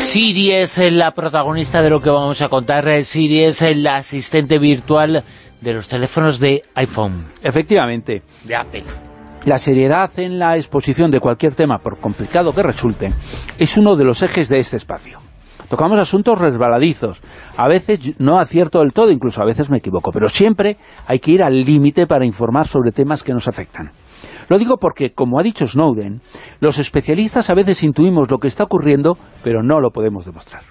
Siri es la protagonista de lo que vamos a contar. Siri es el asistente virtual de los teléfonos de iPhone. Efectivamente. De Apple. La seriedad en la exposición de cualquier tema, por complicado que resulte, es uno de los ejes de este espacio. Tocamos asuntos resbaladizos. A veces no acierto del todo, incluso a veces me equivoco, pero siempre hay que ir al límite para informar sobre temas que nos afectan. Lo digo porque, como ha dicho Snowden, los especialistas a veces intuimos lo que está ocurriendo, pero no lo podemos demostrar.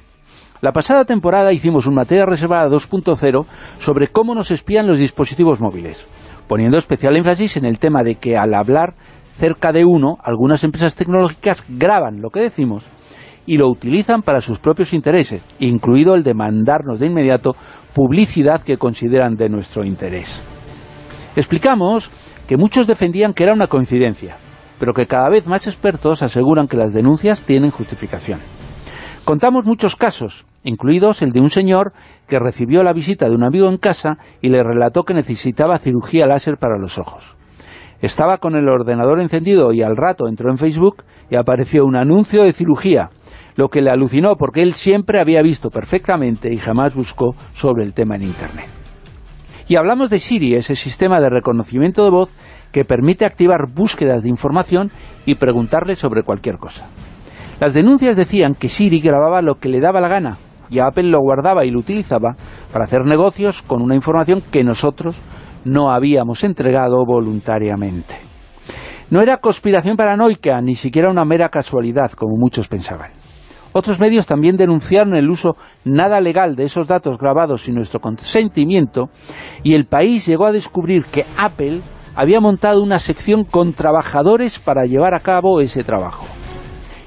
La pasada temporada hicimos un materia reservada 2.0 sobre cómo nos espían los dispositivos móviles, poniendo especial énfasis en el tema de que al hablar cerca de uno, algunas empresas tecnológicas graban lo que decimos y lo utilizan para sus propios intereses, incluido el de mandarnos de inmediato publicidad que consideran de nuestro interés. Explicamos que muchos defendían que era una coincidencia, pero que cada vez más expertos aseguran que las denuncias tienen justificación. Contamos muchos casos, incluidos el de un señor que recibió la visita de un amigo en casa y le relató que necesitaba cirugía láser para los ojos. Estaba con el ordenador encendido y al rato entró en Facebook y apareció un anuncio de cirugía, lo que le alucinó porque él siempre había visto perfectamente y jamás buscó sobre el tema en Internet. Y hablamos de Siri, ese sistema de reconocimiento de voz que permite activar búsquedas de información y preguntarle sobre cualquier cosa. Las denuncias decían que Siri grababa lo que le daba la gana y Apple lo guardaba y lo utilizaba para hacer negocios con una información que nosotros no habíamos entregado voluntariamente. No era conspiración paranoica, ni siquiera una mera casualidad, como muchos pensaban. Otros medios también denunciaron el uso nada legal de esos datos grabados sin nuestro consentimiento y el país llegó a descubrir que Apple había montado una sección con trabajadores para llevar a cabo ese trabajo.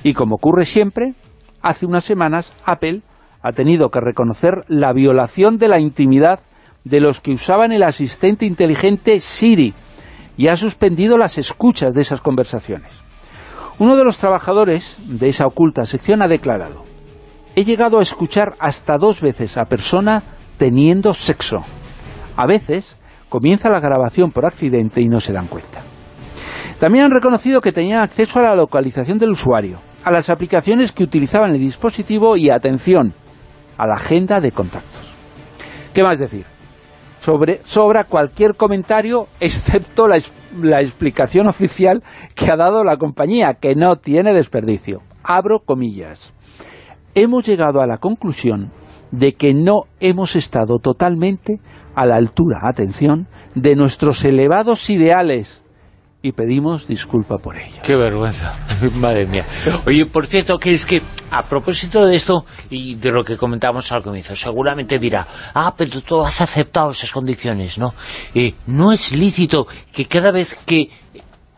Y como ocurre siempre, hace unas semanas Apple ha tenido que reconocer la violación de la intimidad de los que usaban el asistente inteligente Siri y ha suspendido las escuchas de esas conversaciones. Uno de los trabajadores de esa oculta sección ha declarado He llegado a escuchar hasta dos veces a persona teniendo sexo. A veces comienza la grabación por accidente y no se dan cuenta. También han reconocido que tenían acceso a la localización del usuario, a las aplicaciones que utilizaban el dispositivo y, atención, a la agenda de contactos. ¿Qué más decir? Sobre, sobra cualquier comentario excepto la, la explicación oficial que ha dado la compañía, que no tiene desperdicio. Abro comillas. Hemos llegado a la conclusión de que no hemos estado totalmente a la altura, atención, de nuestros elevados ideales y pedimos disculpa por ello. Qué vergüenza, madre mía. Oye, por cierto, que es que a propósito de esto y de lo que comentamos al comienzo, seguramente dirá, ah, pero tú has aceptado esas condiciones, ¿no? Eh, no es lícito que cada vez que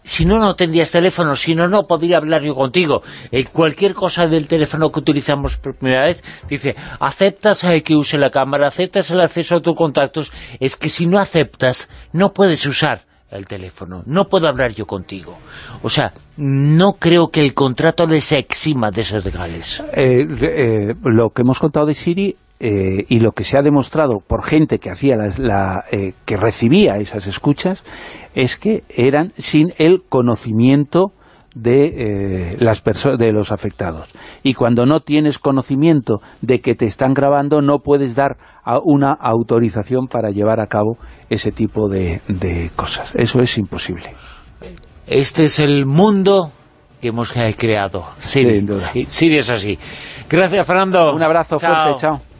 si no, no tendrías teléfono, si no, no podría hablar yo contigo. Eh, cualquier cosa del teléfono que utilizamos por primera vez, dice, aceptas eh, que use la cámara, aceptas el acceso a tus contactos, es que si no aceptas, no puedes usar el teléfono. No puedo hablar yo contigo. O sea, no creo que el contrato les exima de ser legales. Eh, eh, lo que hemos contado de Siri eh, y lo que se ha demostrado por gente que hacía la, que recibía esas escuchas es que eran sin el conocimiento de, eh, las de los afectados. Y cuando no tienes conocimiento de que te están grabando, no puedes dar una autorización para llevar a cabo ese tipo de, cosas. Eso es imposible. Este es el mundo que hemos creado. Sí, sí, sí, es así. Gracias, Fernando. Un abrazo fuerte, chao.